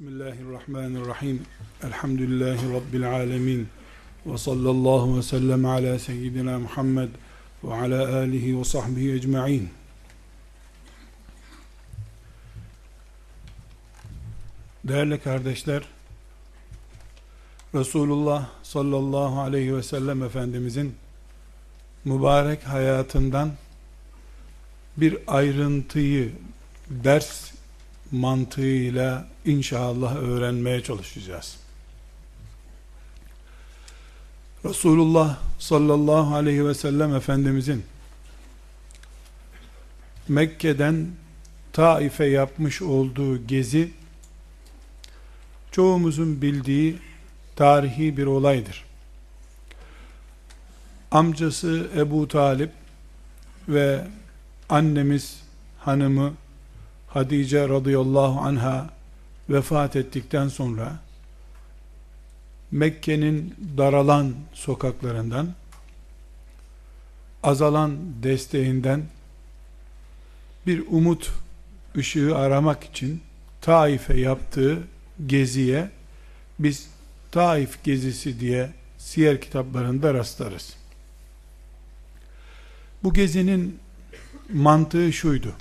Bismillahirrahmanirrahim. Elhamdülillahi Rabbil alemin. Ve sallallahu ve sellem ala seyyidina Muhammed ve ala alihi ve sahbihi ecma'in. Değerli kardeşler, Resulullah sallallahu aleyhi ve sellem Efendimizin mübarek hayatından bir ayrıntıyı ders mantığıyla inşallah öğrenmeye çalışacağız. Resulullah sallallahu aleyhi ve sellem Efendimizin Mekke'den Taif'e yapmış olduğu gezi çoğumuzun bildiği tarihi bir olaydır. Amcası Ebu Talip ve annemiz hanımı Hadice radıyallahu anha vefat ettikten sonra Mekke'nin daralan sokaklarından azalan desteğinden bir umut ışığı aramak için Taif'e yaptığı geziye biz Taif gezisi diye siyer kitaplarında rastlarız. Bu gezinin mantığı şuydu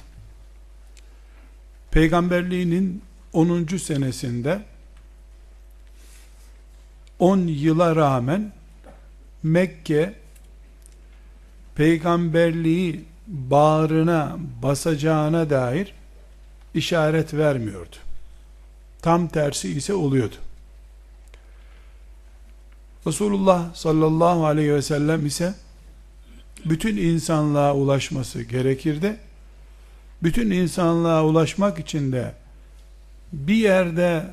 peygamberliğinin 10. senesinde 10 yıla rağmen Mekke peygamberliği bağrına basacağına dair işaret vermiyordu. Tam tersi ise oluyordu. Resulullah sallallahu aleyhi ve sellem ise bütün insanlığa ulaşması gerekirdi bütün insanlığa ulaşmak için de bir yerde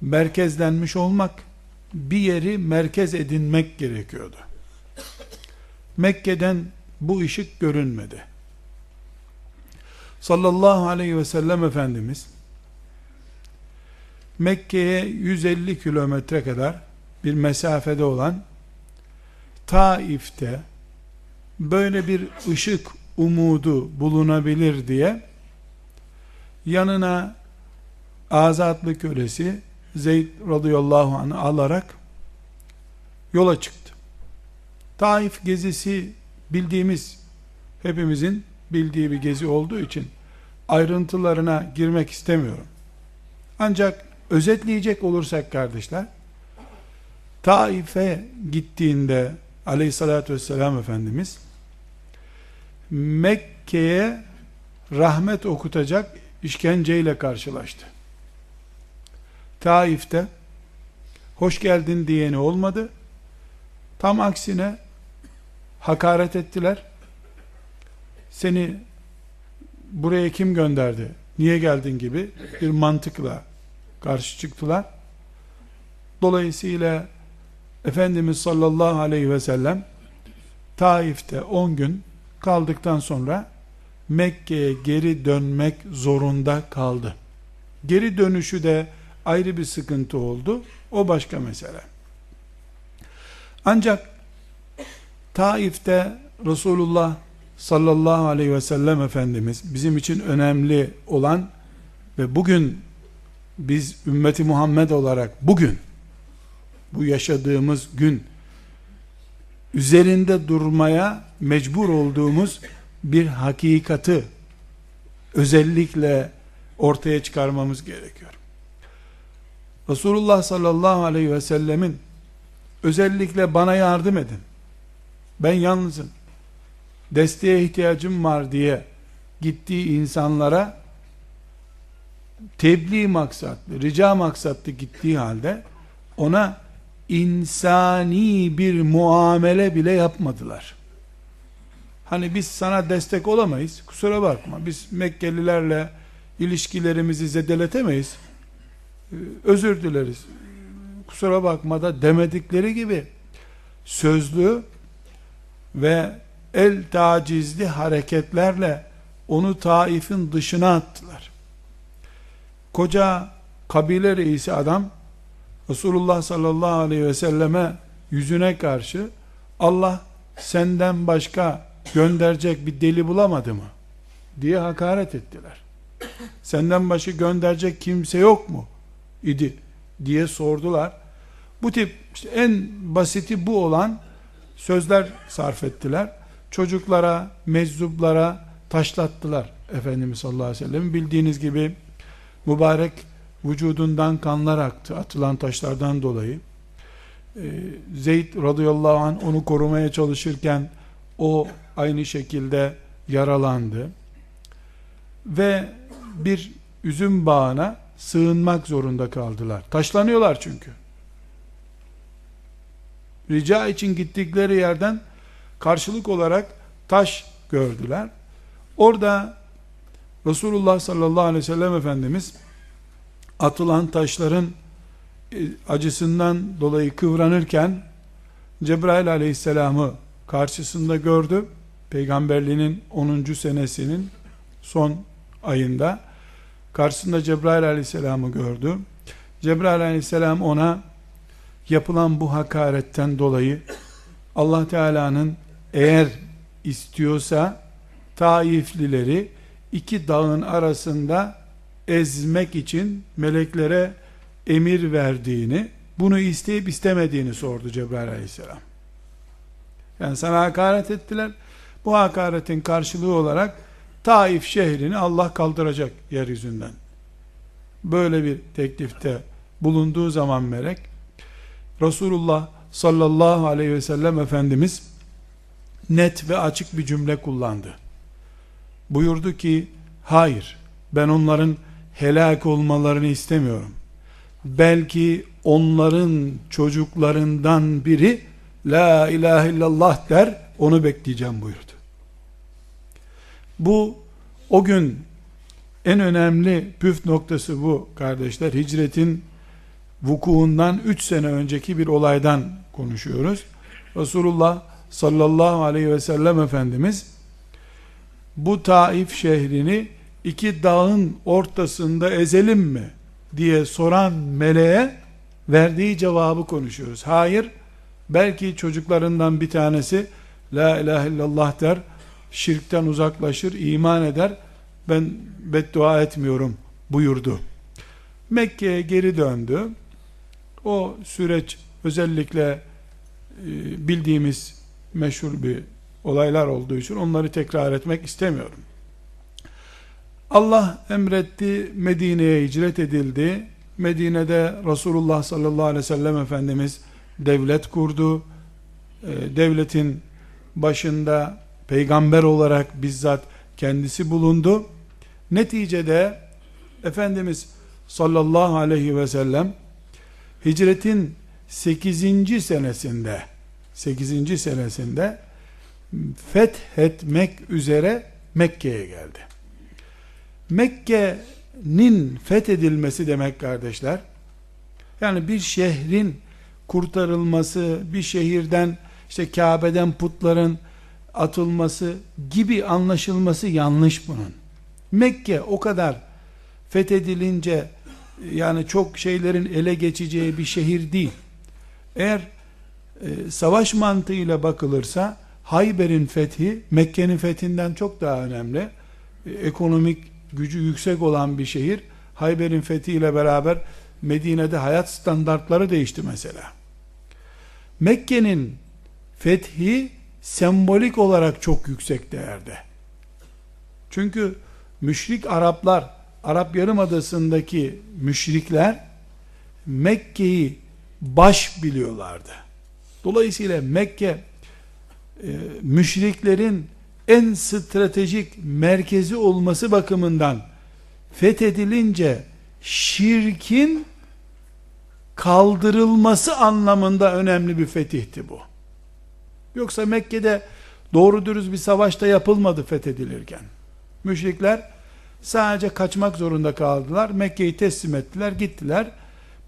merkezlenmiş olmak, bir yeri merkez edinmek gerekiyordu. Mekke'den bu ışık görünmedi. Sallallahu aleyhi ve sellem Efendimiz Mekke'ye 150 kilometre kadar bir mesafede olan Taif'te böyle bir ışık umudu bulunabilir diye yanına azatlı kölesi Zeyd radıyallahu anh'ı alarak yola çıktı. Taif gezisi bildiğimiz hepimizin bildiği bir gezi olduğu için ayrıntılarına girmek istemiyorum. Ancak özetleyecek olursak kardeşler Taif'e gittiğinde aleyhissalatü vesselam Efendimiz Mekke'ye rahmet okutacak işkenceyle karşılaştı. Taif'te hoş geldin diyeni olmadı. Tam aksine hakaret ettiler. Seni buraya kim gönderdi? Niye geldin gibi bir mantıkla karşı çıktılar. Dolayısıyla Efendimiz sallallahu aleyhi ve sellem Taif'te 10 gün kaldıktan sonra Mekke'ye geri dönmek zorunda kaldı. Geri dönüşü de ayrı bir sıkıntı oldu. O başka mesele. Ancak Taif'te Resulullah sallallahu aleyhi ve sellem Efendimiz bizim için önemli olan ve bugün biz ümmeti Muhammed olarak bugün bu yaşadığımız gün üzerinde durmaya mecbur olduğumuz bir hakikati özellikle ortaya çıkarmamız gerekiyor. Resulullah sallallahu aleyhi ve sellemin özellikle bana yardım edin. Ben yalnızım. Desteğe ihtiyacım var diye gittiği insanlara tebliğ maksatlı, rica maksatlı gittiği halde ona insani bir muamele bile yapmadılar. Hani biz sana destek olamayız. Kusura bakma. Biz Mekkelilerle ilişkilerimizi zedeletemeyiz. Ee, özür dileriz. Kusura bakma da demedikleri gibi sözlü ve el tacizli hareketlerle onu Taif'in dışına attılar. Koca kabile reisi adam Resulullah sallallahu aleyhi ve selleme yüzüne karşı Allah senden başka gönderecek bir deli bulamadı mı? diye hakaret ettiler. Senden başka gönderecek kimse yok mu? idi diye sordular. Bu tip işte en basiti bu olan sözler sarf ettiler. Çocuklara, meczuplara taşlattılar Efendimiz sallallahu aleyhi ve sellem. Bildiğiniz gibi mübarek vücudundan kanlar aktı atılan taşlardan dolayı. Ee, Zeyd radıyallahu anh onu korumaya çalışırken o aynı şekilde yaralandı. Ve bir üzüm bağına sığınmak zorunda kaldılar. Taşlanıyorlar çünkü. Rica için gittikleri yerden karşılık olarak taş gördüler. Orada Resulullah sallallahu aleyhi ve sellem Efendimiz atılan taşların e, acısından dolayı kıvranırken Cebrail aleyhisselamı karşısında gördü. Peygamberliğinin 10. senesinin son ayında karşısında Cebrail aleyhisselamı gördü. Cebrail aleyhisselam ona yapılan bu hakaretten dolayı Allah Teala'nın eğer istiyorsa Taiflileri iki dağın arasında ezmek için meleklere emir verdiğini, bunu isteyip istemediğini sordu Cebrail aleyhisselam. Yani sana hakaret ettiler. Bu hakaretin karşılığı olarak Taif şehrini Allah kaldıracak yeryüzünden. Böyle bir teklifte bulunduğu zaman melek Resulullah sallallahu aleyhi ve sellem Efendimiz net ve açık bir cümle kullandı. Buyurdu ki hayır ben onların helak olmalarını istemiyorum. Belki onların çocuklarından biri La ilahe illallah der onu bekleyeceğim buyurdu. Bu o gün en önemli püf noktası bu kardeşler. Hicretin vukuundan 3 sene önceki bir olaydan konuşuyoruz. Resulullah sallallahu aleyhi ve sellem Efendimiz bu Taif şehrini iki dağın ortasında ezelim mi diye soran meleğe verdiği cevabı konuşuyoruz. Hayır, belki çocuklarından bir tanesi La ilahe illallah der, şirkten uzaklaşır, iman eder, ben beddua etmiyorum buyurdu. Mekke'ye geri döndü. O süreç özellikle e, bildiğimiz meşhur bir olaylar olduğu için onları tekrar etmek istemiyorum. Allah emretti, Medine'ye hicret edildi. Medine'de Resulullah sallallahu aleyhi ve sellem Efendimiz devlet kurdu. E, devletin başında peygamber olarak bizzat kendisi bulundu. Neticede Efendimiz sallallahu aleyhi ve sellem hicretin 8. senesinde 8. senesinde fethetmek üzere Mekke'ye geldi. Mekke'nin fethedilmesi demek kardeşler, yani bir şehrin kurtarılması, bir şehirden işte Kabe'den putların atılması gibi anlaşılması yanlış bunun. Mekke o kadar fethedilince yani çok şeylerin ele geçeceği bir şehir değil. Eğer e, savaş mantığıyla bakılırsa Hayber'in fethi Mekke'nin fethinden çok daha önemli. E, ekonomik gücü yüksek olan bir şehir. Hayber'in fethiyle beraber Medine'de hayat standartları değişti mesela. Mekke'nin fethi sembolik olarak çok yüksek değerde. Çünkü müşrik Araplar, Arap Yarımadası'ndaki müşrikler Mekke'yi baş biliyorlardı. Dolayısıyla Mekke e, müşriklerin en stratejik merkezi olması bakımından fethedilince şirkin kaldırılması anlamında önemli bir fetihti bu. Yoksa Mekke'de doğru dürüst bir savaşta yapılmadı fethedilirken. Müşrikler Sadece kaçmak zorunda kaldılar. Mekke'yi teslim ettiler, gittiler.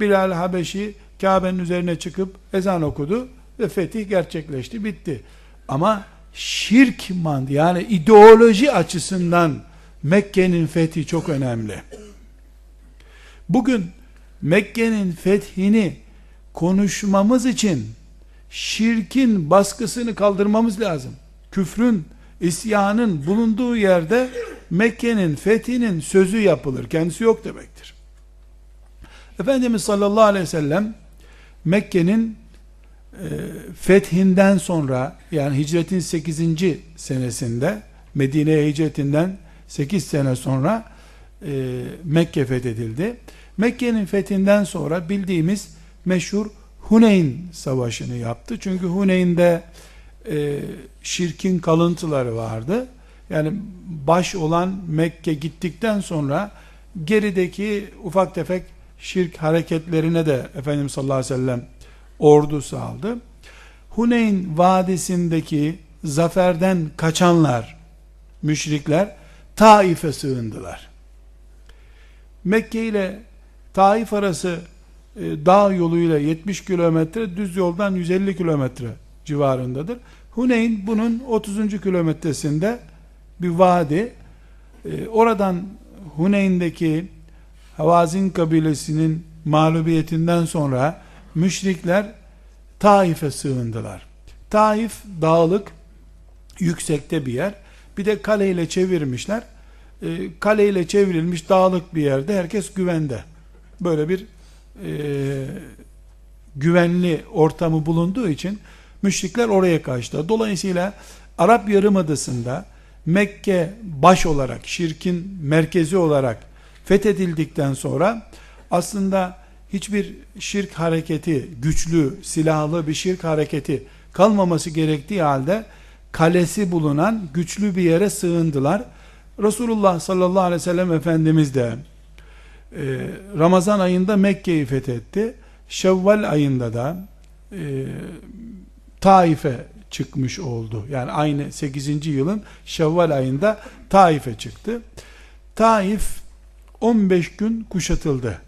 Bilal Habeşi Kabe'nin üzerine çıkıp ezan okudu ve fetih gerçekleşti, bitti. Ama şirk man yani ideoloji açısından Mekke'nin fethi çok önemli. Bugün Mekke'nin fethini konuşmamız için şirkin baskısını kaldırmamız lazım. Küfrün, isyanın bulunduğu yerde Mekke'nin fethinin sözü yapılır. Kendisi yok demektir. Efendimiz sallallahu aleyhi ve sellem Mekke'nin fethinden sonra yani hicretin 8. senesinde Medine'ye hicretinden 8 sene sonra e, Mekke fethedildi. Mekke'nin fethinden sonra bildiğimiz meşhur Huneyn savaşını yaptı. Çünkü Huneyn'de e, şirkin kalıntıları vardı. Yani baş olan Mekke gittikten sonra gerideki ufak tefek şirk hareketlerine de Efendimiz sallallahu aleyhi ve sellem ordu saldı. Huneyn vadisindeki zaferden kaçanlar, müşrikler Taif'e sığındılar. Mekke ile Taif arası e, dağ yoluyla 70 kilometre, düz yoldan 150 kilometre civarındadır. Huneyn bunun 30. kilometresinde bir vadi. E, oradan Huneyn'deki Havazin kabilesinin mağlubiyetinden sonra müşrikler Taif'e sığındılar. Taif dağlık, yüksekte bir yer. Bir de kaleyle çevirmişler. E, kaleyle çevrilmiş dağlık bir yerde herkes güvende. Böyle bir e, güvenli ortamı bulunduğu için müşrikler oraya kaçtı. Dolayısıyla Arap Yarımadası'nda Mekke baş olarak, şirkin merkezi olarak fethedildikten sonra aslında hiçbir şirk hareketi, güçlü, silahlı bir şirk hareketi kalmaması gerektiği halde kalesi bulunan güçlü bir yere sığındılar. Resulullah sallallahu aleyhi ve sellem Efendimiz de e, Ramazan ayında Mekke'yi fethetti. Şevval ayında da e, Taif'e çıkmış oldu. Yani aynı 8. yılın Şevval ayında Taif'e çıktı. Taif 15 gün kuşatıldı.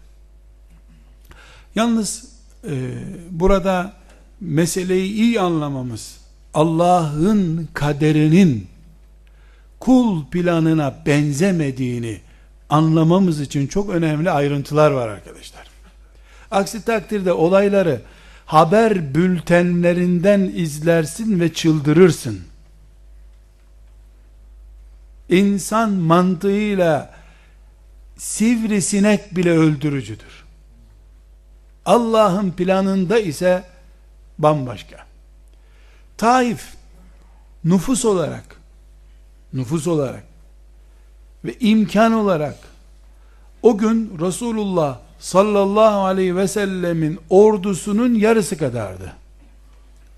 Yalnız e, burada meseleyi iyi anlamamız, Allah'ın kaderinin kul planına benzemediğini anlamamız için çok önemli ayrıntılar var arkadaşlar. Aksi takdirde olayları haber bültenlerinden izlersin ve çıldırırsın. İnsan mantığıyla sivrisinek bile öldürücüdür. Allah'ın planında ise bambaşka. Taif nüfus olarak nüfus olarak ve imkan olarak o gün Resulullah sallallahu aleyhi ve sellemin ordusunun yarısı kadardı.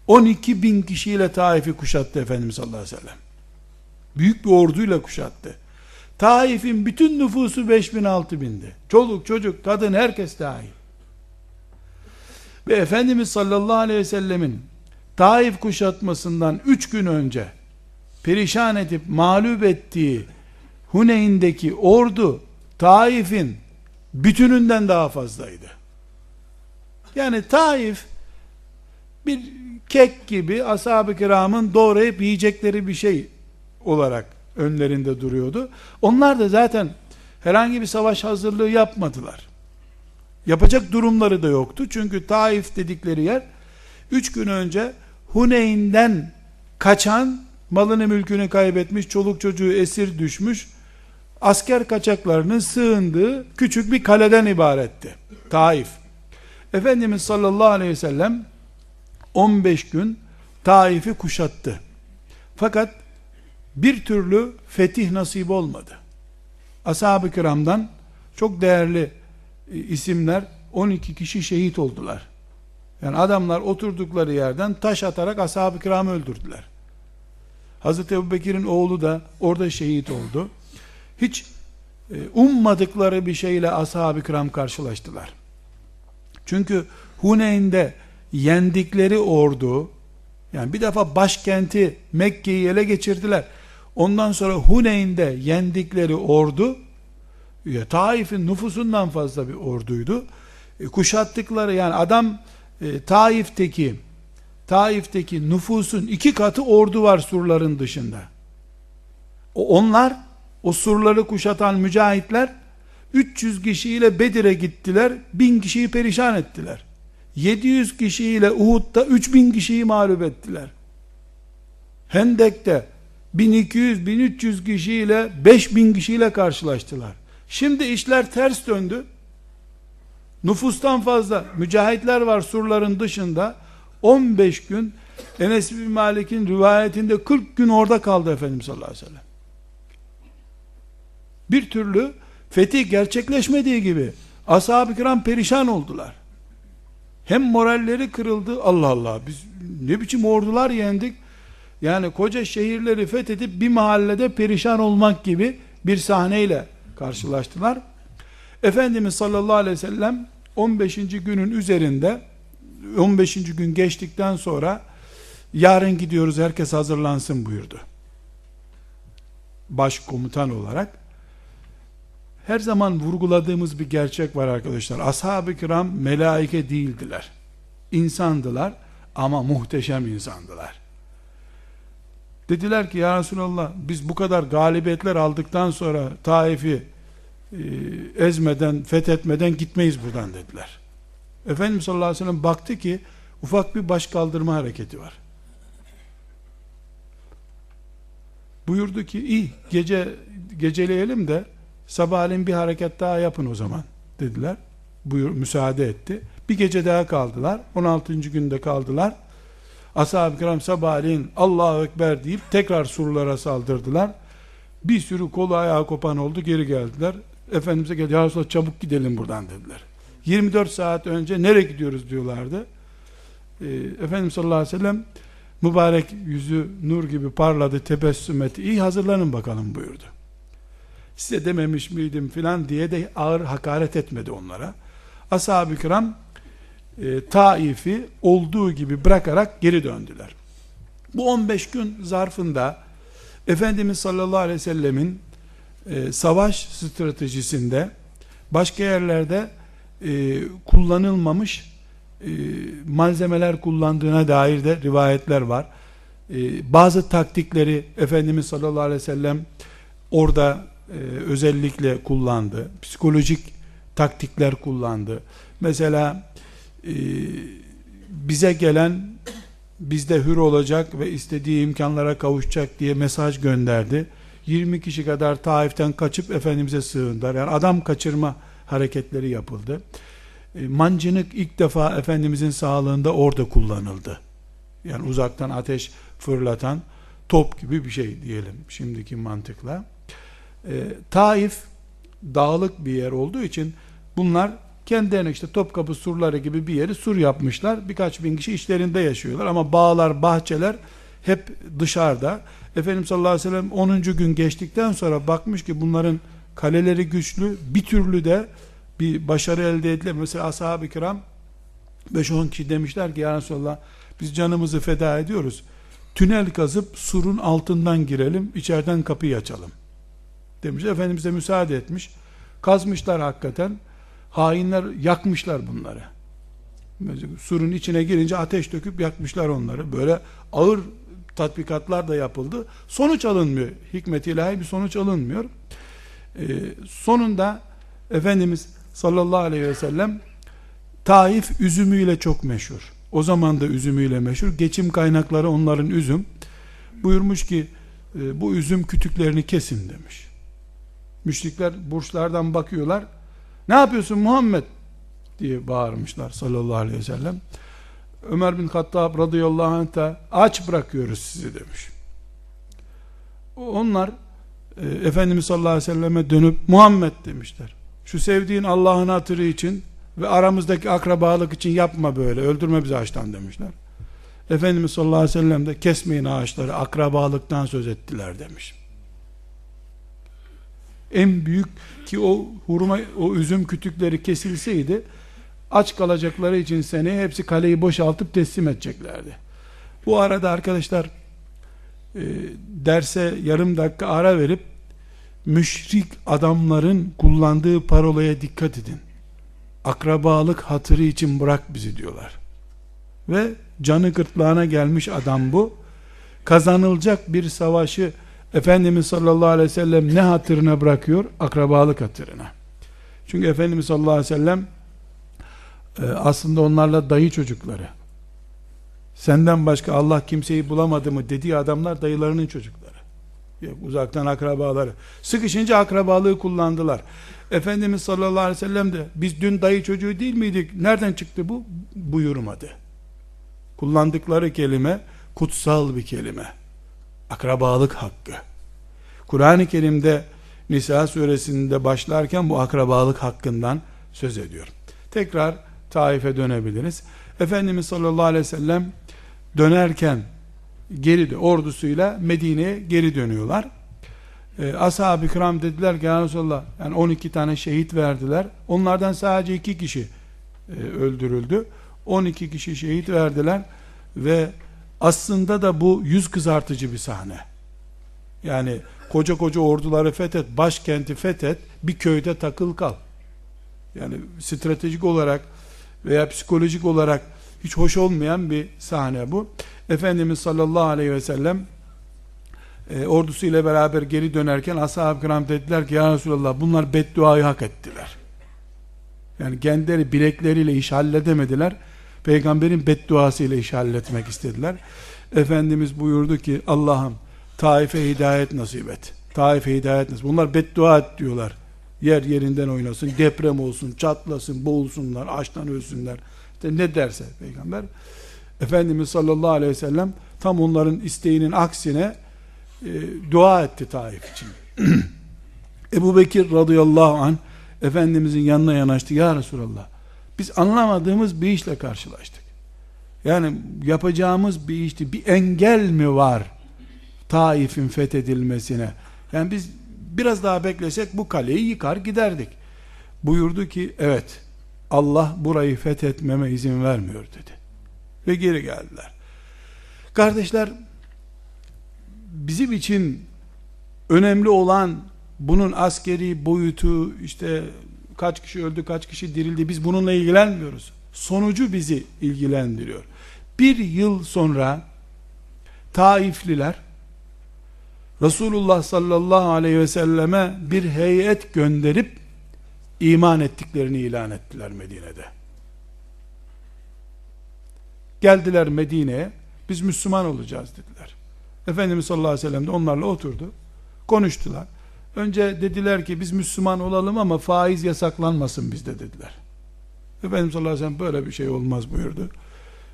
12 bin kişiyle Taif'i kuşattı Efendimiz sallallahu aleyhi ve sellem. Büyük bir orduyla kuşattı. Taif'in bütün nüfusu 5 bin 6 bindi. Çoluk çocuk kadın herkes dahil. Ve Efendimiz sallallahu aleyhi ve sellemin Taif kuşatmasından 3 gün önce perişan edip mağlup ettiği Huneyn'deki ordu Taif'in bütününden daha fazlaydı. Yani Taif bir kek gibi ashab-ı kiramın doğrayıp yiyecekleri bir şey olarak önlerinde duruyordu. Onlar da zaten herhangi bir savaş hazırlığı yapmadılar. Yapacak durumları da yoktu. Çünkü Taif dedikleri yer üç gün önce Huneyn'den kaçan malını mülkünü kaybetmiş, çoluk çocuğu esir düşmüş, asker kaçaklarının sığındığı küçük bir kaleden ibaretti. Taif. Efendimiz sallallahu aleyhi ve sellem 15 gün Taif'i kuşattı. Fakat bir türlü fetih nasip olmadı. Ashab-ı kiramdan çok değerli isimler 12 kişi şehit oldular. Yani adamlar oturdukları yerden taş atarak ashab-ı kiramı öldürdüler. Hazreti Ebu Bekir'in oğlu da orada şehit oldu. Hiç e, ummadıkları bir şeyle ashab-ı kiram karşılaştılar. Çünkü Huneyn'de yendikleri ordu, yani bir defa başkenti Mekke'yi ele geçirdiler. Ondan sonra Huneyn'de yendikleri ordu Ya, Taif'in nüfusundan fazla bir orduydu. E, kuşattıkları yani adam e, Taif'teki Taif'teki nüfusun iki katı ordu var surların dışında. O, onlar o surları kuşatan mücahitler 300 kişiyle Bedir'e gittiler. 1000 kişiyi perişan ettiler. 700 kişiyle Uhud'da 3000 kişiyi mağlup ettiler. Hendek'te 1200-1300 kişiyle 5000 kişiyle karşılaştılar. Şimdi işler ters döndü. Nüfustan fazla mücahitler var surların dışında. 15 gün Enes bin Malik'in rivayetinde 40 gün orada kaldı Efendimiz sallallahu aleyhi ve sellem. Bir türlü fetih gerçekleşmediği gibi ashab-ı kiram perişan oldular. Hem moralleri kırıldı. Allah Allah biz ne biçim ordular yendik. Yani koca şehirleri fethedip bir mahallede perişan olmak gibi bir sahneyle karşılaştılar. Efendimiz sallallahu aleyhi ve sellem 15. günün üzerinde 15. gün geçtikten sonra yarın gidiyoruz herkes hazırlansın buyurdu. Başkomutan olarak her zaman vurguladığımız bir gerçek var arkadaşlar. Ashab-ı kiram melaike değildiler. İnsandılar ama muhteşem insandılar. Dediler ki ya Resulallah biz bu kadar galibiyetler aldıktan sonra Taif'i e, ezmeden, fethetmeden gitmeyiz buradan dediler. Efendimiz sallallahu aleyhi ve sellem baktı ki ufak bir baş kaldırma hareketi var. Buyurdu ki iyi gece geceleyelim de sabahleyin bir hareket daha yapın o zaman dediler. Buyur müsaade etti. Bir gece daha kaldılar. 16. günde kaldılar. Ashab-ı kiram sabahleyin Allahu Ekber deyip tekrar surlara saldırdılar. Bir sürü kolu ayağı kopan oldu geri geldiler. Efendimiz'e geldi ya Resulallah çabuk gidelim buradan dediler. 24 saat önce nereye gidiyoruz diyorlardı. Ee, Efendimiz sallallahu aleyhi ve sellem mübarek yüzü nur gibi parladı tebessüm etti. İyi hazırlanın bakalım buyurdu. Size dememiş miydim filan diye de ağır hakaret etmedi onlara. Ashab-ı kiram e, Taif'i olduğu gibi bırakarak geri döndüler. Bu 15 gün zarfında Efendimiz sallallahu aleyhi ve sellemin e, savaş stratejisinde başka yerlerde e, kullanılmamış e, malzemeler kullandığına dair de rivayetler var. E, bazı taktikleri Efendimiz sallallahu aleyhi ve sellem orada e, özellikle kullandı. Psikolojik taktikler kullandı. Mesela e, bize gelen bizde hür olacak ve istediği imkanlara kavuşacak diye mesaj gönderdi. 20 kişi kadar Taif'ten kaçıp Efendimiz'e sığındılar. Yani adam kaçırma hareketleri yapıldı. E, mancınık ilk defa Efendimiz'in sağlığında orada kullanıldı. Yani uzaktan ateş fırlatan top gibi bir şey diyelim şimdiki mantıkla. E, Taif dağlık bir yer olduğu için bunlar kendilerine işte Topkapı surları gibi bir yeri sur yapmışlar. Birkaç bin kişi içlerinde yaşıyorlar ama bağlar, bahçeler hep dışarıda. Efendimiz sallallahu aleyhi ve sellem 10. gün geçtikten sonra bakmış ki bunların kaleleri güçlü, bir türlü de bir başarı elde edilir. Mesela ashab-ı kiram 5-10 kişi demişler ki ya Resulallah biz canımızı feda ediyoruz. Tünel kazıp surun altından girelim, içeriden kapıyı açalım. Demiş. Efendimiz de müsaade etmiş. Kazmışlar hakikaten. Hainler yakmışlar bunları. Surun içine girince ateş döküp yakmışlar onları. Böyle ağır tatbikatlar da yapıldı. Sonuç alınmıyor. Hikmet ilahi bir sonuç alınmıyor. Ee, sonunda Efendimiz sallallahu aleyhi ve sellem Taif üzümüyle çok meşhur. O zaman da üzümüyle meşhur. Geçim kaynakları onların üzüm. Buyurmuş ki e, bu üzüm kütüklerini kesin demiş. Müşrikler burçlardan bakıyorlar. Ne yapıyorsun Muhammed? diye bağırmışlar sallallahu aleyhi ve sellem. Ömer bin Hattab radıyallahu anh da aç bırakıyoruz sizi demiş. Onlar e, Efendimiz sallallahu aleyhi ve selleme dönüp Muhammed demişler. Şu sevdiğin Allah'ın hatırı için ve aramızdaki akrabalık için yapma böyle öldürme bizi açtan demişler. Efendimiz sallallahu aleyhi ve sellem de kesmeyin ağaçları akrabalıktan söz ettiler demiş. En büyük ki o hurma o üzüm kütükleri kesilseydi aç kalacakları için seneye hepsi kaleyi boşaltıp teslim edeceklerdi. Bu arada arkadaşlar e, derse yarım dakika ara verip müşrik adamların kullandığı parolaya dikkat edin. Akrabalık hatırı için bırak bizi diyorlar. Ve canı gırtlağına gelmiş adam bu. Kazanılacak bir savaşı Efendimiz sallallahu aleyhi ve sellem ne hatırına bırakıyor? Akrabalık hatırına. Çünkü Efendimiz sallallahu aleyhi ve sellem e, aslında onlarla dayı çocukları. Senden başka Allah kimseyi bulamadı mı dediği adamlar dayılarının çocukları. Uzaktan akrabaları. Sıkışınca akrabalığı kullandılar. Efendimiz sallallahu aleyhi ve sellem de biz dün dayı çocuğu değil miydik? Nereden çıktı bu? Buyurmadı. Kullandıkları kelime kutsal bir kelime. Akrabalık hakkı. Kur'an-ı Kerim'de Nisa suresinde başlarken bu akrabalık hakkından söz ediyor. Tekrar Taif'e dönebiliriz. Efendimiz sallallahu aleyhi ve sellem dönerken geri de ordusuyla Medine'ye geri dönüyorlar. Ee, Ashab-ı kiram dediler ki ya Resulallah yani 12 tane şehit verdiler. Onlardan sadece 2 kişi e, öldürüldü. 12 kişi şehit verdiler ve aslında da bu yüz kızartıcı bir sahne. Yani koca koca orduları fethet, başkenti fethet, bir köyde takıl kal. Yani stratejik olarak veya psikolojik olarak hiç hoş olmayan bir sahne bu. Efendimiz sallallahu aleyhi ve sellem e, ordusu ile beraber geri dönerken ashab-ı kiram dediler ki ya Resulallah bunlar bedduayı hak ettiler. Yani kendileri bilekleriyle iş halledemediler. Peygamberin bedduası ile iş halletmek istediler. Efendimiz buyurdu ki Allah'ım Taif'e hidayet nasip et. Taif'e hidayet nasip Bunlar beddua et diyorlar. Yer yerinden oynasın, deprem olsun, çatlasın, boğulsunlar, açtan ölsünler. İşte ne derse peygamber. Efendimiz sallallahu aleyhi ve sellem tam onların isteğinin aksine e, dua etti Taif için. Ebu Bekir radıyallahu anh Efendimizin yanına yanaştı. Ya Resulallah biz anlamadığımız bir işle karşılaştık. Yani yapacağımız bir işte bir engel mi var Taif'in fethedilmesine? Yani biz biraz daha beklesek bu kaleyi yıkar giderdik. Buyurdu ki evet Allah burayı fethetmeme izin vermiyor dedi. Ve geri geldiler. Kardeşler bizim için önemli olan bunun askeri boyutu işte kaç kişi öldü kaç kişi dirildi biz bununla ilgilenmiyoruz. Sonucu bizi ilgilendiriyor. Bir yıl sonra Taifliler Resulullah sallallahu aleyhi ve selleme bir heyet gönderip iman ettiklerini ilan ettiler Medine'de. Geldiler Medine'ye biz Müslüman olacağız dediler. Efendimiz sallallahu aleyhi ve sellem de onlarla oturdu. Konuştular. Önce dediler ki biz Müslüman olalım ama faiz yasaklanmasın bizde dediler. Efendimiz sallallahu aleyhi ve sellem böyle bir şey olmaz buyurdu.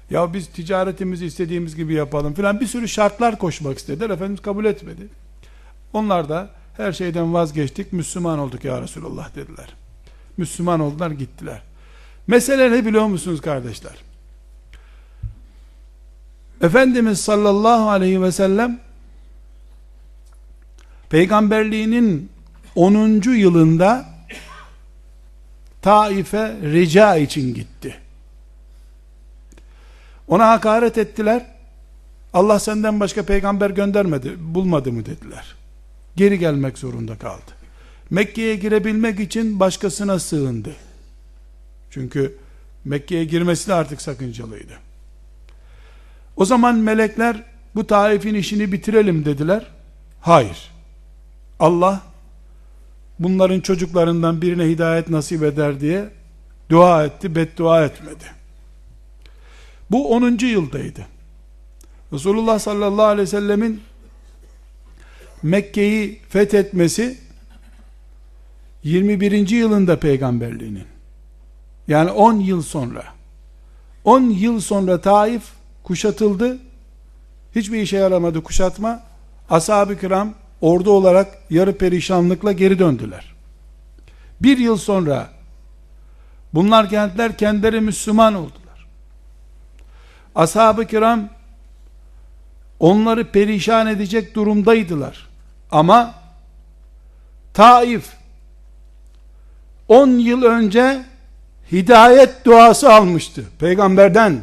Ya biz ticaretimizi istediğimiz gibi yapalım filan bir sürü şartlar koşmak istediler. Efendimiz kabul etmedi. Onlar da her şeyden vazgeçtik Müslüman olduk ya Resulallah dediler. Müslüman oldular gittiler. Mesele ne biliyor musunuz kardeşler? Efendimiz sallallahu aleyhi ve sellem peygamberliğinin 10. yılında Taif'e rica için gitti. Ona hakaret ettiler. Allah senden başka peygamber göndermedi, bulmadı mı dediler. Geri gelmek zorunda kaldı. Mekke'ye girebilmek için başkasına sığındı. Çünkü Mekke'ye girmesi de artık sakıncalıydı. O zaman melekler bu Taif'in işini bitirelim dediler. Hayır. Allah bunların çocuklarından birine hidayet nasip eder diye dua etti, beddua etmedi. Bu 10. yıldaydı. Resulullah sallallahu aleyhi ve sellemin Mekke'yi fethetmesi 21. yılında peygamberliğinin. Yani 10 yıl sonra. 10 yıl sonra Taif kuşatıldı. Hiçbir işe yaramadı kuşatma. Ashab-ı kiram ordu olarak yarı perişanlıkla geri döndüler. Bir yıl sonra bunlar geldiler kendileri Müslüman oldular. Ashab-ı kiram onları perişan edecek durumdaydılar. Ama Taif 10 yıl önce hidayet duası almıştı peygamberden.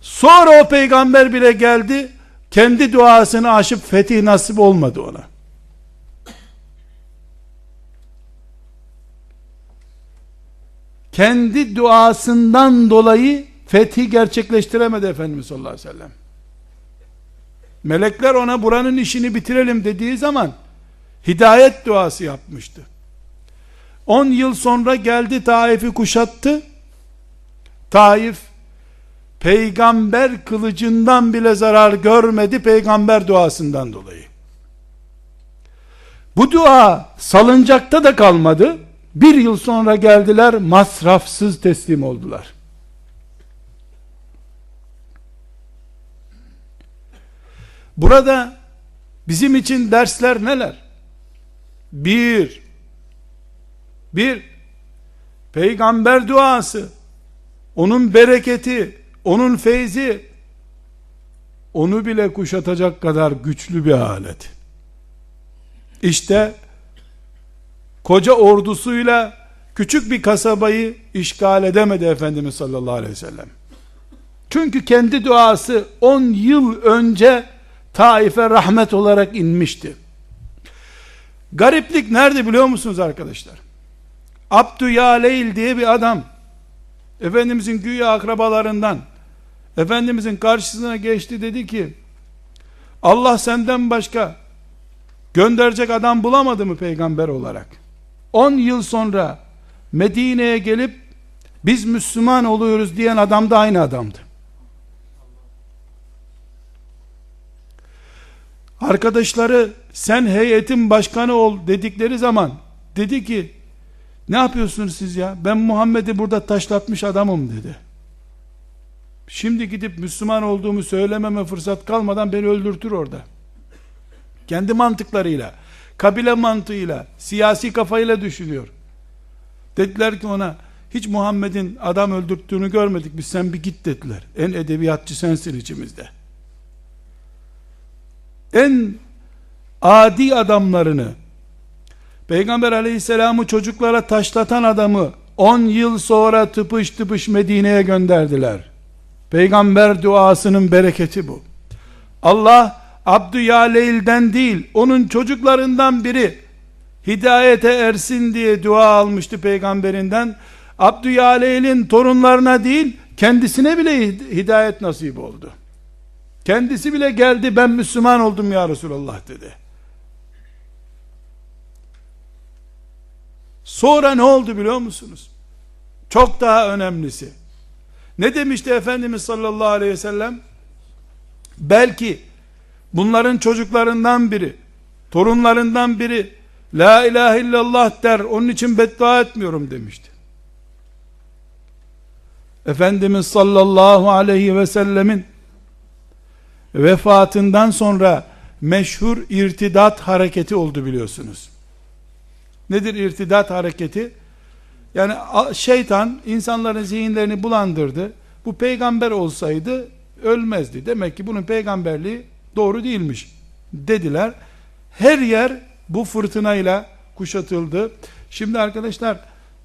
Sonra o peygamber bile geldi kendi duasını aşıp fetih nasip olmadı ona. Kendi duasından dolayı fethi gerçekleştiremedi Efendimiz sallallahu aleyhi ve sellem. Melekler ona buranın işini bitirelim dediği zaman hidayet duası yapmıştı. 10 yıl sonra geldi Taif'i kuşattı. Taif peygamber kılıcından bile zarar görmedi peygamber duasından dolayı. Bu dua salıncakta da kalmadı. Bir yıl sonra geldiler masrafsız teslim oldular. Burada bizim için dersler neler? Bir, bir, peygamber duası, onun bereketi, onun feyzi, onu bile kuşatacak kadar güçlü bir alet. İşte, koca ordusuyla küçük bir kasabayı işgal edemedi Efendimiz sallallahu aleyhi ve sellem. Çünkü kendi duası 10 yıl önce Taif'e rahmet olarak inmişti. Gariplik nerede biliyor musunuz arkadaşlar? Abdüyaleyl diye bir adam Efendimizin güya akrabalarından Efendimizin karşısına geçti dedi ki Allah senden başka gönderecek adam bulamadı mı peygamber olarak? 10 yıl sonra Medine'ye gelip biz Müslüman oluyoruz diyen adam da aynı adamdı. Arkadaşları sen heyetin başkanı ol dedikleri zaman dedi ki ne yapıyorsunuz siz ya? Ben Muhammed'i burada taşlatmış adamım dedi. Şimdi gidip Müslüman olduğumu söylememe fırsat kalmadan beni öldürtür orada. Kendi mantıklarıyla, kabile mantığıyla, siyasi kafayla düşünüyor. Dediler ki ona, hiç Muhammed'in adam öldürttüğünü görmedik biz sen bir git dediler. En edebiyatçı sensin içimizde. En adi adamlarını, Peygamber aleyhisselamı çocuklara taşlatan adamı 10 yıl sonra tıpış tıpış Medine'ye gönderdiler. Peygamber duasının bereketi bu. Allah Abdüyaleyl'den değil, onun çocuklarından biri hidayete ersin diye dua almıştı peygamberinden. Abdüyaleyl'in torunlarına değil, kendisine bile hidayet nasip oldu. Kendisi bile geldi ben Müslüman oldum ya Resulallah dedi. Sonra ne oldu biliyor musunuz? Çok daha önemlisi. Ne demişti Efendimiz sallallahu aleyhi ve sellem? Belki bunların çocuklarından biri, torunlarından biri La ilahe illallah der, onun için beddua etmiyorum demişti. Efendimiz sallallahu aleyhi ve sellemin vefatından sonra meşhur irtidat hareketi oldu biliyorsunuz. Nedir irtidat hareketi? Yani şeytan insanların zihinlerini bulandırdı. Bu peygamber olsaydı ölmezdi. Demek ki bunun peygamberliği doğru değilmiş dediler. Her yer bu fırtınayla kuşatıldı. Şimdi arkadaşlar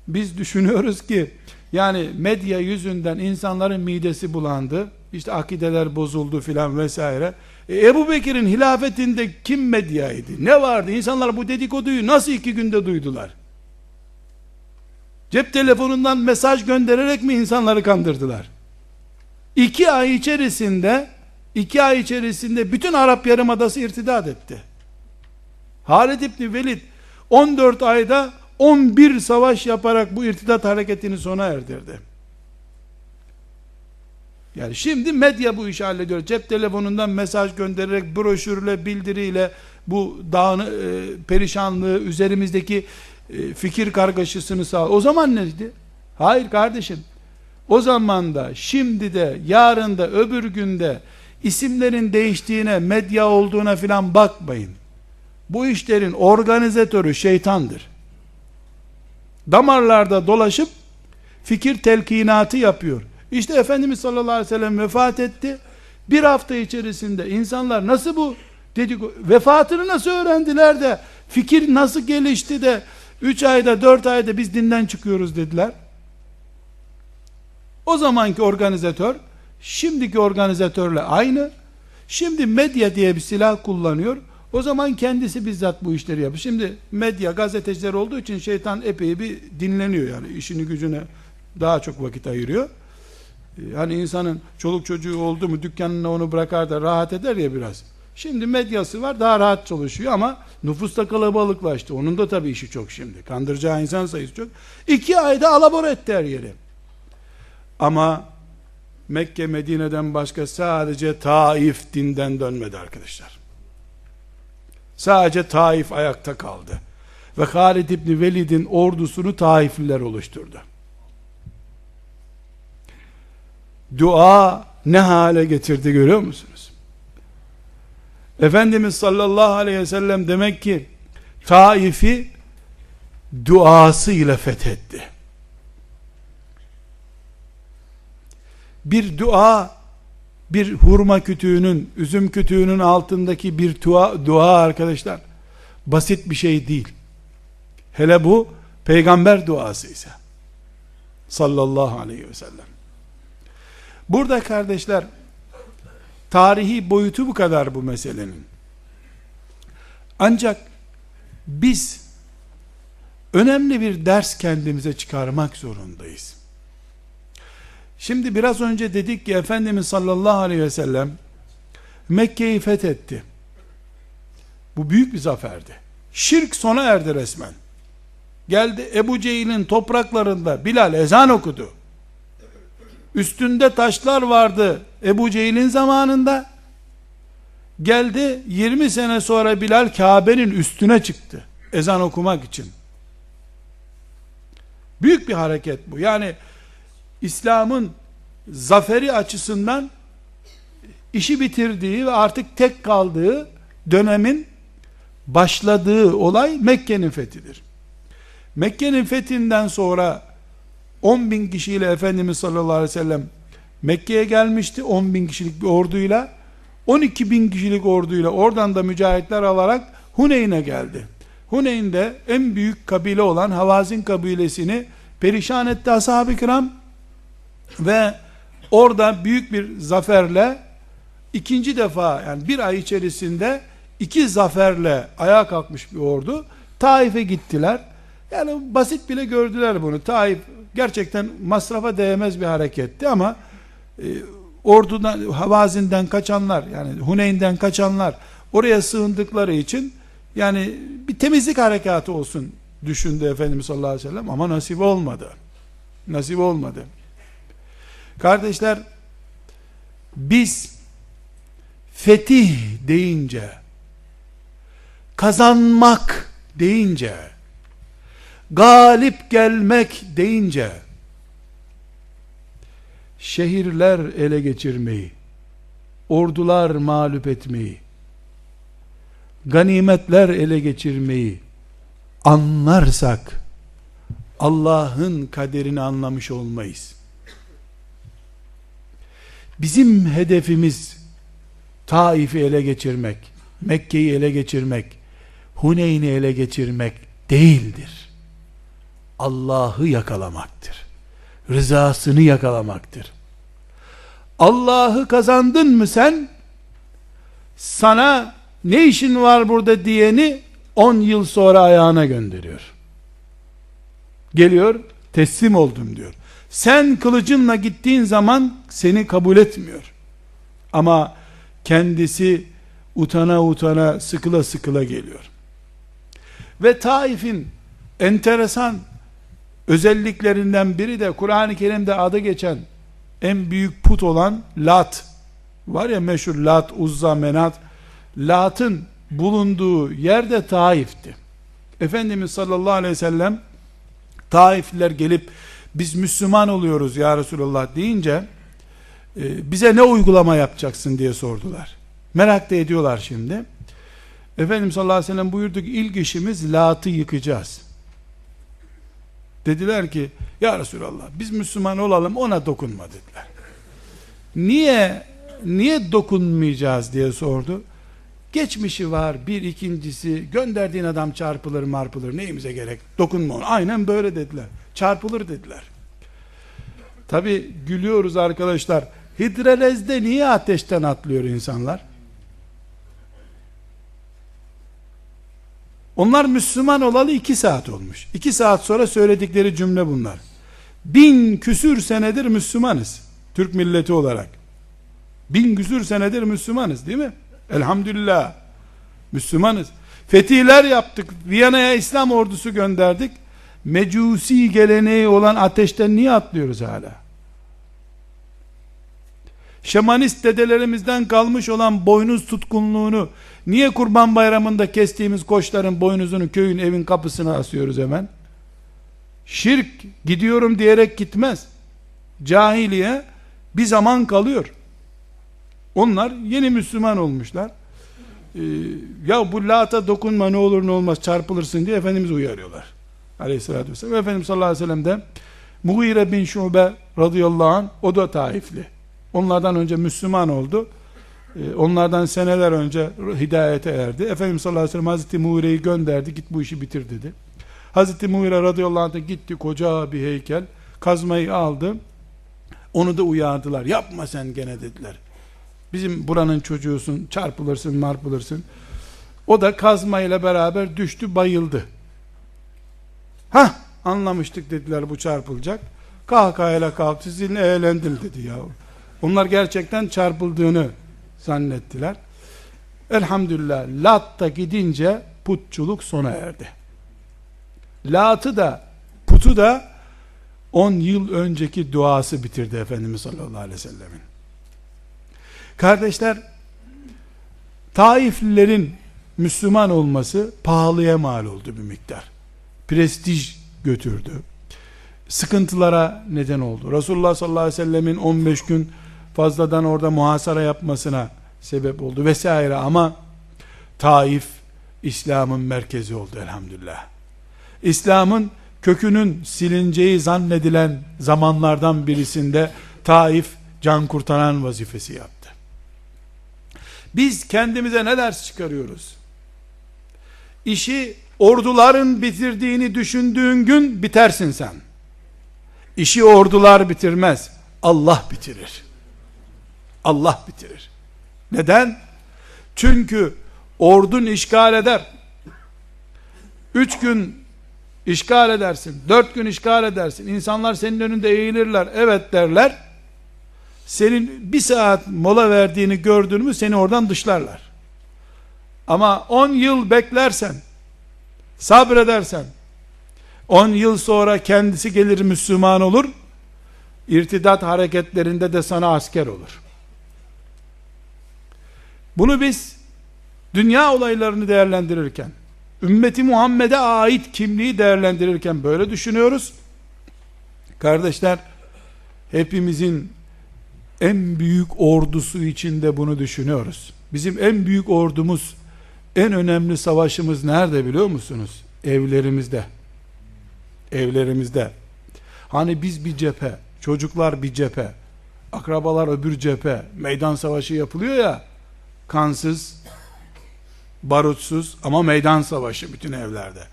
biz düşünüyoruz ki yani medya yüzünden insanların midesi bulandı. İşte akideler bozuldu filan vesaire. E, Ebu Bekir'in hilafetinde kim medyaydı? Ne vardı? İnsanlar bu dedikoduyu nasıl iki günde duydular? Cep telefonundan mesaj göndererek mi insanları kandırdılar? İki ay içerisinde iki ay içerisinde bütün Arap Yarımadası irtidat etti. Halid İbni Velid 14 ayda 11 savaş yaparak bu irtidat hareketini sona erdirdi. Yani şimdi medya bu işi hallediyor. Cep telefonundan mesaj göndererek, broşürle, bildiriyle bu dağını, e, perişanlığı, üzerimizdeki fikir kargaşasını sağ. O zaman neydi? Hayır kardeşim. O zaman da, şimdi de, yarın da, öbür günde isimlerin değiştiğine, medya olduğuna filan bakmayın. Bu işlerin organizatörü şeytandır. Damarlarda dolaşıp fikir telkinatı yapıyor. İşte Efendimiz sallallahu aleyhi ve sellem vefat etti. Bir hafta içerisinde insanlar nasıl bu dedik vefatını nasıl öğrendiler de fikir nasıl gelişti de 3 ayda 4 ayda biz dinden çıkıyoruz dediler. O zamanki organizatör şimdiki organizatörle aynı. Şimdi medya diye bir silah kullanıyor. O zaman kendisi bizzat bu işleri yapıyor. Şimdi medya gazeteciler olduğu için şeytan epey bir dinleniyor yani işini gücüne daha çok vakit ayırıyor. Hani insanın çoluk çocuğu oldu mu dükkanına onu bırakar da rahat eder ya biraz. Şimdi medyası var daha rahat çalışıyor ama nüfus da kalabalıklaştı. Onun da tabii işi çok şimdi. Kandıracağı insan sayısı çok. İki ayda alabora etti her yeri. Ama Mekke Medine'den başka sadece Taif dinden dönmedi arkadaşlar. Sadece Taif ayakta kaldı. Ve Halid İbni Velid'in ordusunu Taifliler oluşturdu. Dua ne hale getirdi görüyor musunuz? Efendimiz sallallahu aleyhi ve sellem demek ki Taif'i duasıyla fethetti. Bir dua bir hurma kütüğünün, üzüm kütüğünün altındaki bir dua, dua arkadaşlar basit bir şey değil. Hele bu peygamber duası ise sallallahu aleyhi ve sellem. Burada kardeşler tarihi boyutu bu kadar bu meselenin. Ancak biz önemli bir ders kendimize çıkarmak zorundayız. Şimdi biraz önce dedik ki Efendimiz sallallahu aleyhi ve sellem Mekke'yi fethetti. Bu büyük bir zaferdi. Şirk sona erdi resmen. Geldi Ebu Cehil'in topraklarında Bilal ezan okudu. Üstünde taşlar vardı Ebu Cehil'in zamanında. Geldi 20 sene sonra Bilal Kabe'nin üstüne çıktı. Ezan okumak için. Büyük bir hareket bu. Yani İslam'ın zaferi açısından işi bitirdiği ve artık tek kaldığı dönemin başladığı olay Mekke'nin fethidir. Mekke'nin fethinden sonra 10 bin kişiyle Efendimiz sallallahu aleyhi ve sellem Mekke'ye gelmişti 10 bin kişilik bir orduyla 12 bin kişilik orduyla oradan da mücahitler alarak Huneyn'e geldi. Huneyn'de en büyük kabile olan Havazin kabilesini perişan etti ashab-ı kiram ve orada büyük bir zaferle ikinci defa yani bir ay içerisinde iki zaferle ayağa kalkmış bir ordu Taif'e gittiler. Yani basit bile gördüler bunu. Taif gerçekten masrafa değmez bir hareketti ama e, ordudan Havazin'den kaçanlar yani Huneyn'den kaçanlar oraya sığındıkları için yani bir temizlik harekatı olsun düşündü Efendimiz sallallahu aleyhi ve sellem ama nasip olmadı. Nasip olmadı. Kardeşler biz fetih deyince kazanmak deyince galip gelmek deyince şehirler ele geçirmeyi ordular mağlup etmeyi ganimetler ele geçirmeyi anlarsak Allah'ın kaderini anlamış olmayız. Bizim hedefimiz Taif'i ele geçirmek, Mekke'yi ele geçirmek, Huneyn'i ele geçirmek değildir. Allah'ı yakalamaktır. Rızasını yakalamaktır. Allah'ı kazandın mı sen? Sana ne işin var burada diyeni 10 yıl sonra ayağına gönderiyor. Geliyor, teslim oldum diyor. Sen kılıcınla gittiğin zaman seni kabul etmiyor. Ama kendisi utana utana sıkıla sıkıla geliyor. Ve Taif'in enteresan özelliklerinden biri de Kur'an-ı Kerim'de adı geçen en büyük put olan Lat var ya meşhur Lat, Uzza, Menat Lat'ın bulunduğu yerde Taif'ti. Efendimiz sallallahu aleyhi ve sellem Taifliler gelip biz Müslüman oluyoruz ya Resulallah deyince e, bize ne uygulama yapacaksın diye sordular. Merak da ediyorlar şimdi. Efendimiz sallallahu aleyhi ve sellem buyurdu ki ilk işimiz Lat'ı yıkacağız. Dediler ki ya Resulallah biz Müslüman olalım ona dokunma dediler. Niye niye dokunmayacağız diye sordu. Geçmişi var bir ikincisi gönderdiğin adam çarpılır marpılır neyimize gerek dokunma ona. Aynen böyle dediler. Çarpılır dediler. Tabi gülüyoruz arkadaşlar. Hidrelez'de niye ateşten atlıyor insanlar? Onlar Müslüman olalı iki saat olmuş. İki saat sonra söyledikleri cümle bunlar. bin küsür senedir Müslümanız. Türk milleti olarak. Bin küsür senedir Müslümanız değil mi? Elhamdülillah. Müslümanız. Fetihler yaptık. Viyana'ya İslam ordusu gönderdik. Mecusi geleneği olan ateşten niye atlıyoruz hala? Şamanist dedelerimizden kalmış olan boynuz tutkunluğunu niye kurban bayramında kestiğimiz koçların boynuzunu köyün evin kapısına asıyoruz hemen? Şirk gidiyorum diyerek gitmez. Cahiliye bir zaman kalıyor. Onlar yeni Müslüman olmuşlar. Ee, ya bu lata dokunma ne olur ne olmaz çarpılırsın diye Efendimiz uyarıyorlar. Aleyhissalatü vesselam. Efendimiz sallallahu aleyhi ve sellem de Mughire bin Şube radıyallahu anh o da Taifli. Onlardan önce Müslüman oldu. Ee, onlardan seneler önce hidayete erdi. Efendimiz sallallahu aleyhi ve sellem Hazreti Mughire'yi gönderdi. Git bu işi bitir dedi. Hazreti Mughire radıyallahu anh gitti koca bir heykel. Kazmayı aldı. Onu da uyardılar. Yapma sen gene dediler. Bizim buranın çocuğusun, çarpılırsın, marpılırsın. O da kazmayla beraber düştü, bayıldı. Ha, anlamıştık dediler bu çarpılacak. Kahkahayla kalktı, sizinle eğlendim dedi ya. Onlar gerçekten çarpıldığını zannettiler. Elhamdülillah Lat'ta gidince putçuluk sona erdi. Lat'ı da putu da 10 yıl önceki duası bitirdi Efendimiz sallallahu aleyhi ve sellemin. Kardeşler, Taiflilerin Müslüman olması pahalıya mal oldu bir miktar. Prestij götürdü. Sıkıntılara neden oldu. Resulullah sallallahu aleyhi ve sellemin 15 gün fazladan orada muhasara yapmasına sebep oldu vesaire ama Taif İslam'ın merkezi oldu elhamdülillah. İslam'ın kökünün silinceği zannedilen zamanlardan birisinde Taif can kurtaran vazifesi yaptı. Biz kendimize ne ders çıkarıyoruz? İşi orduların bitirdiğini düşündüğün gün bitersin sen. İşi ordular bitirmez. Allah bitirir. Allah bitirir. Neden? Çünkü ordun işgal eder. Üç gün işgal edersin. Dört gün işgal edersin. İnsanlar senin önünde eğilirler. Evet derler. Senin bir saat mola verdiğini gördün mü seni oradan dışlarlar. Ama on yıl beklersen, sabredersen, on yıl sonra kendisi gelir Müslüman olur, irtidat hareketlerinde de sana asker olur. Bunu biz dünya olaylarını değerlendirirken, ümmeti Muhammed'e ait kimliği değerlendirirken böyle düşünüyoruz. Kardeşler, hepimizin en büyük ordusu içinde bunu düşünüyoruz. Bizim en büyük ordumuz, en önemli savaşımız nerede biliyor musunuz? Evlerimizde. Evlerimizde. Hani biz bir cephe, çocuklar bir cephe, akrabalar öbür cephe, meydan savaşı yapılıyor ya, kansız, barutsuz ama meydan savaşı bütün evlerde.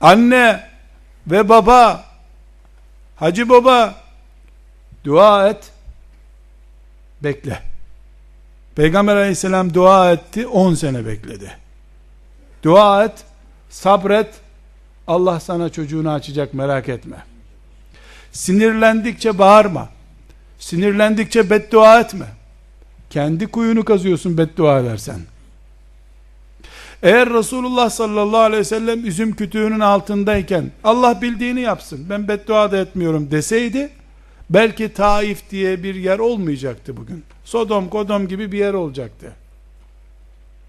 Anne ve baba, hacı baba, dua et, bekle. Peygamber aleyhisselam dua etti, 10 sene bekledi. Dua et, sabret, Allah sana çocuğunu açacak merak etme. Sinirlendikçe bağırma. Sinirlendikçe beddua etme. Kendi kuyunu kazıyorsun beddua edersen. Eğer Resulullah sallallahu aleyhi ve sellem üzüm kütüğünün altındayken Allah bildiğini yapsın ben beddua da etmiyorum deseydi belki Taif diye bir yer olmayacaktı bugün. Sodom Kodom gibi bir yer olacaktı.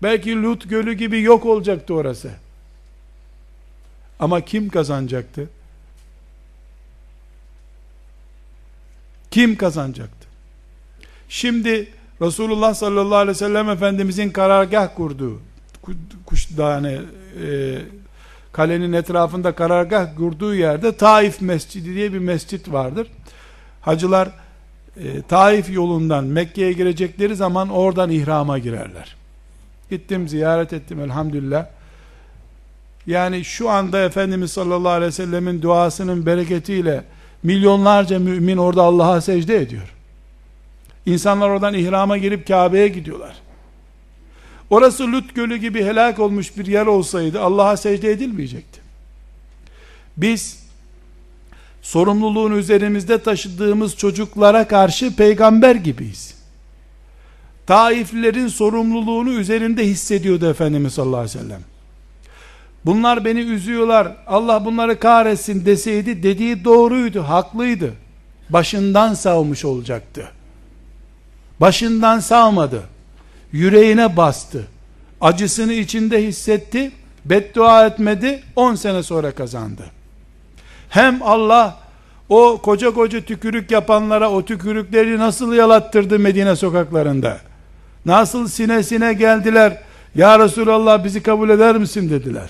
Belki Lut gölü gibi yok olacaktı orası. Ama kim kazanacaktı? Kim kazanacaktı? Şimdi Resulullah sallallahu aleyhi ve sellem Efendimizin karargah kurduğu kuş yani e, kalenin etrafında karargah kurduğu yerde Taif Mescidi diye bir mescit vardır. Hacılar e, Taif yolundan Mekke'ye girecekleri zaman oradan ihrama girerler. Gittim ziyaret ettim elhamdülillah. Yani şu anda Efendimiz sallallahu aleyhi ve sellemin duasının bereketiyle milyonlarca mümin orada Allah'a secde ediyor. İnsanlar oradan ihrama girip Kabe'ye gidiyorlar. Orası Lut Gölü gibi helak olmuş bir yer olsaydı Allah'a secde edilmeyecekti. Biz sorumluluğunu üzerimizde taşıdığımız çocuklara karşı peygamber gibiyiz. Taiflilerin sorumluluğunu üzerinde hissediyordu Efendimiz sallallahu aleyhi ve sellem. Bunlar beni üzüyorlar. Allah bunları kahretsin deseydi dediği doğruydu, haklıydı. Başından savmış olacaktı. Başından savmadı. Yüreğine bastı. Acısını içinde hissetti. Beddua etmedi. 10 sene sonra kazandı. Hem Allah o koca koca tükürük yapanlara o tükürükleri nasıl yalattırdı Medine sokaklarında. Nasıl sine sine geldiler. Ya Resulallah bizi kabul eder misin dediler.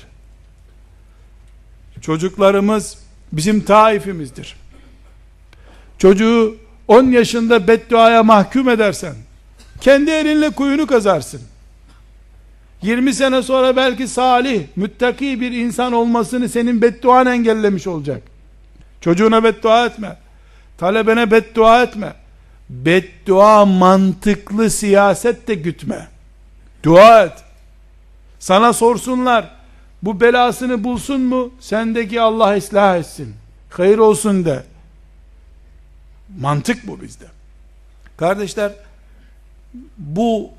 Çocuklarımız bizim taifimizdir. Çocuğu 10 yaşında bedduaya mahkum edersen, kendi elinle kuyunu kazarsın. 20 sene sonra belki salih, müttaki bir insan olmasını senin bedduan engellemiş olacak. Çocuğuna beddua etme. Talebene beddua etme. Beddua mantıklı siyaset de gütme. Dua et. Sana sorsunlar, bu belasını bulsun mu? Sendeki Allah ıslah etsin. Hayır olsun de. Mantık bu bizde. Kardeşler, bu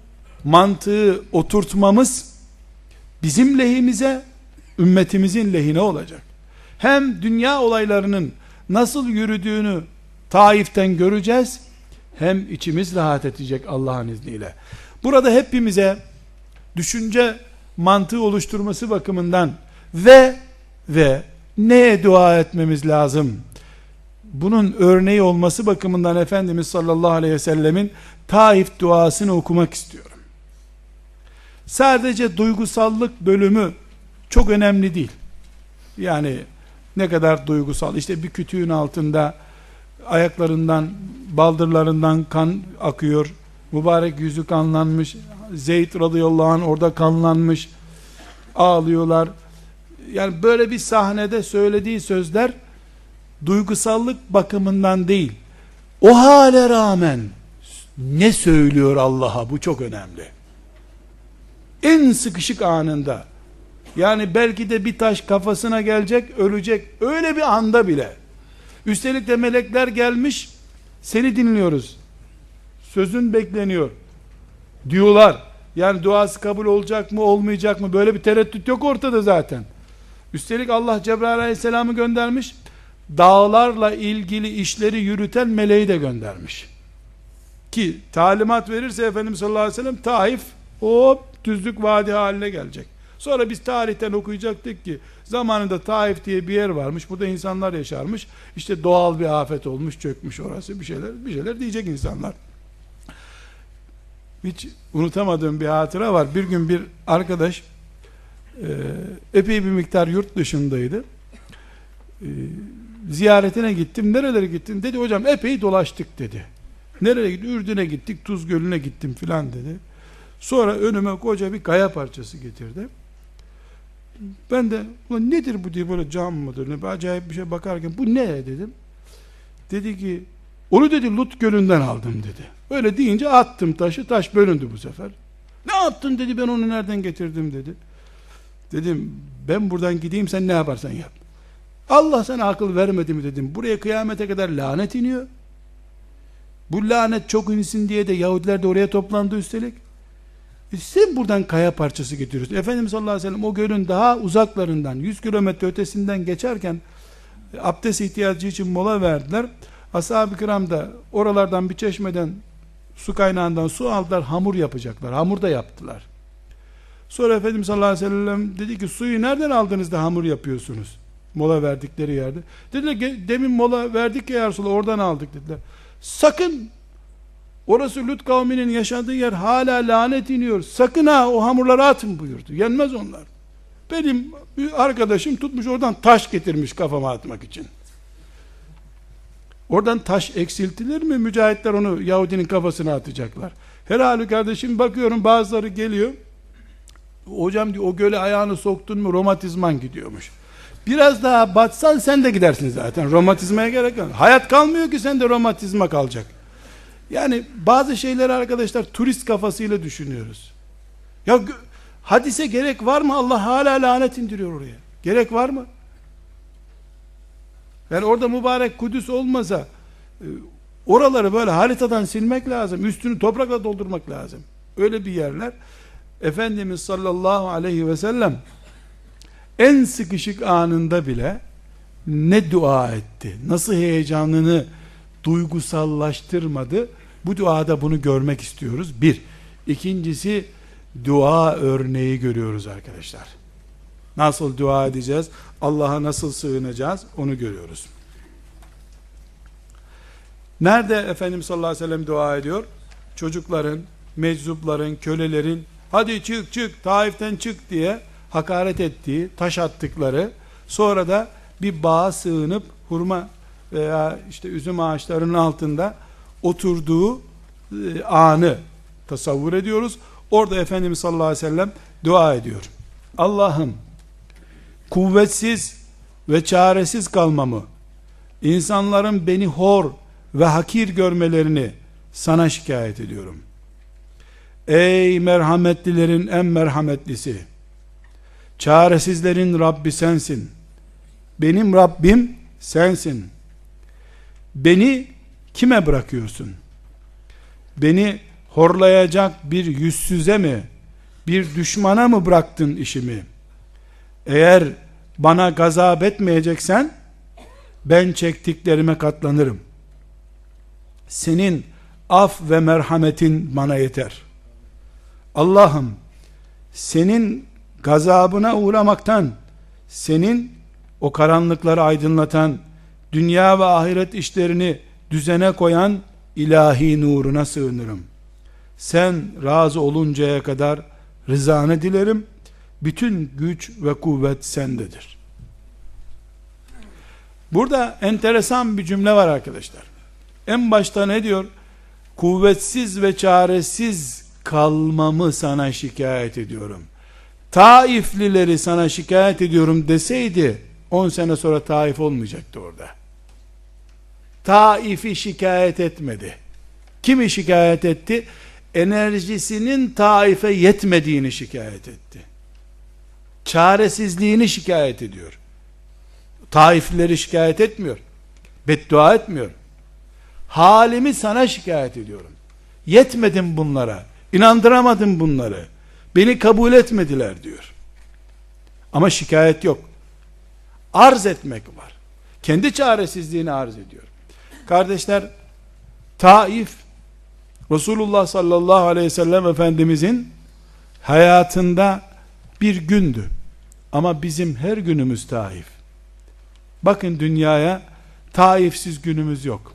mantığı oturtmamız bizim lehimize, ümmetimizin lehine olacak. Hem dünya olaylarının nasıl yürüdüğünü Taif'ten göreceğiz, hem içimiz rahat edecek Allah'ın izniyle. Burada hepimize düşünce mantığı oluşturması bakımından ve ve neye dua etmemiz lazım? Bunun örneği olması bakımından Efendimiz sallallahu aleyhi ve sellemin Taif duasını okumak istiyorum. Sadece duygusallık bölümü çok önemli değil. Yani ne kadar duygusal. İşte bir kütüğün altında ayaklarından, baldırlarından kan akıyor. Mübarek yüzü kanlanmış. Zeyd radıyallahu anh orada kanlanmış. Ağlıyorlar. Yani böyle bir sahnede söylediği sözler duygusallık bakımından değil. O hale rağmen ne söylüyor Allah'a bu çok önemli. En sıkışık anında yani belki de bir taş kafasına gelecek, ölecek. Öyle bir anda bile. Üstelik de melekler gelmiş, seni dinliyoruz. Sözün bekleniyor. Diyorlar. Yani duası kabul olacak mı, olmayacak mı? Böyle bir tereddüt yok ortada zaten. Üstelik Allah Cebrail Aleyhisselam'ı göndermiş. Dağlarla ilgili işleri yürüten meleği de göndermiş. Ki talimat verirse Efendimiz sallallahu aleyhi ve sellem Taif hop düzlük vadi haline gelecek. Sonra biz tarihten okuyacaktık ki zamanında Taif diye bir yer varmış. Burada insanlar yaşarmış. İşte doğal bir afet olmuş, çökmüş orası bir şeyler, bir şeyler diyecek insanlar. Hiç unutamadığım bir hatıra var. Bir gün bir arkadaş e, epey bir miktar yurt dışındaydı. E, ziyaretine gittim. Nerelere gittim? Dedi hocam epey dolaştık dedi. Nereye gittik? Ürdün'e gittik, Tuz Gölü'ne gittim filan dedi. Sonra önüme koca bir kaya parçası getirdi. Ben de ulan nedir bu diye böyle cam mıdır ne acayip bir şey bakarken bu ne dedim. Dedi ki onu dedi Lut gölünden aldım dedi. Öyle deyince attım taşı taş bölündü bu sefer. Ne yaptın dedi ben onu nereden getirdim dedi. Dedim ben buradan gideyim sen ne yaparsan yap. Allah sana akıl vermedi mi dedim. Buraya kıyamete kadar lanet iniyor. Bu lanet çok insin diye de Yahudiler de oraya toplandı üstelik. E sen buradan kaya parçası getiriyorsun. Efendimiz sallallahu aleyhi ve sellem o gölün daha uzaklarından 100 kilometre ötesinden geçerken e, abdest ihtiyacı için mola verdiler. Ashab-ı kiram da oralardan bir çeşmeden su kaynağından su aldılar hamur yapacaklar. Hamur da yaptılar. Sonra Efendimiz sallallahu aleyhi ve sellem dedi ki suyu nereden aldınız da hamur yapıyorsunuz? Mola verdikleri yerde. Dediler demin mola verdik ya Resulallah oradan aldık dediler. Sakın orası Lut kavminin yaşadığı yer hala lanet iniyor. Sakın ha o hamurları atın buyurdu. Yenmez onlar. Benim bir arkadaşım tutmuş oradan taş getirmiş kafama atmak için. Oradan taş eksiltilir mi? Mücahitler onu Yahudinin kafasına atacaklar. Her halükarda bakıyorum bazıları geliyor. Hocam diyor o göle ayağını soktun mu romatizman gidiyormuş. Biraz daha batsan sen de gidersin zaten. Romatizmaya gerek yok. Hayat kalmıyor ki sen de romatizma kalacak. Yani bazı şeyleri arkadaşlar turist kafasıyla düşünüyoruz. Ya hadise gerek var mı? Allah hala lanet indiriyor oraya. Gerek var mı? Yani orada mübarek Kudüs olmasa e, oraları böyle haritadan silmek lazım. Üstünü toprakla doldurmak lazım. Öyle bir yerler. Efendimiz sallallahu aleyhi ve sellem en sıkışık anında bile ne dua etti? Nasıl heyecanını duygusallaştırmadı? Bu duada bunu görmek istiyoruz. Bir. İkincisi dua örneği görüyoruz arkadaşlar. Nasıl dua edeceğiz? Allah'a nasıl sığınacağız? Onu görüyoruz. Nerede Efendimiz sallallahu aleyhi ve sellem dua ediyor? Çocukların, meczupların, kölelerin hadi çık çık Taif'ten çık diye hakaret ettiği, taş attıkları, sonra da bir bağa sığınıp hurma veya işte üzüm ağaçlarının altında oturduğu e, anı tasavvur ediyoruz. Orada Efendimiz sallallahu aleyhi ve sellem dua ediyor. Allah'ım kuvvetsiz ve çaresiz kalmamı, insanların beni hor ve hakir görmelerini sana şikayet ediyorum. Ey merhametlilerin en merhametlisi, çaresizlerin Rabbi sensin. Benim Rabbim sensin. Beni kime bırakıyorsun? Beni horlayacak bir yüzsüze mi, bir düşmana mı bıraktın işimi? Eğer bana gazap etmeyeceksen, ben çektiklerime katlanırım. Senin af ve merhametin bana yeter. Allah'ım, senin gazabına uğramaktan, senin o karanlıkları aydınlatan, dünya ve ahiret işlerini düzene koyan ilahi nuruna sığınırım. Sen razı oluncaya kadar rızanı dilerim. Bütün güç ve kuvvet sendedir. Burada enteresan bir cümle var arkadaşlar. En başta ne diyor? Kuvvetsiz ve çaresiz kalmamı sana şikayet ediyorum. Taiflileri sana şikayet ediyorum deseydi 10 sene sonra Taif olmayacaktı orada. Taif'i şikayet etmedi. Kimi şikayet etti? Enerjisinin Taif'e yetmediğini şikayet etti. Çaresizliğini şikayet ediyor. Taiflileri şikayet etmiyor. Beddua etmiyor. Halimi sana şikayet ediyorum. Yetmedim bunlara. İnandıramadım bunları. Beni kabul etmediler diyor. Ama şikayet yok. Arz etmek var. Kendi çaresizliğini arz ediyor. Kardeşler, Taif, Resulullah sallallahu aleyhi ve sellem Efendimizin hayatında bir gündü. Ama bizim her günümüz Taif. Bakın dünyaya Taifsiz günümüz yok.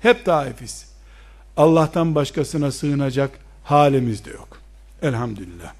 Hep Taifiz. Allah'tan başkasına sığınacak halimiz de yok. Elhamdülillah.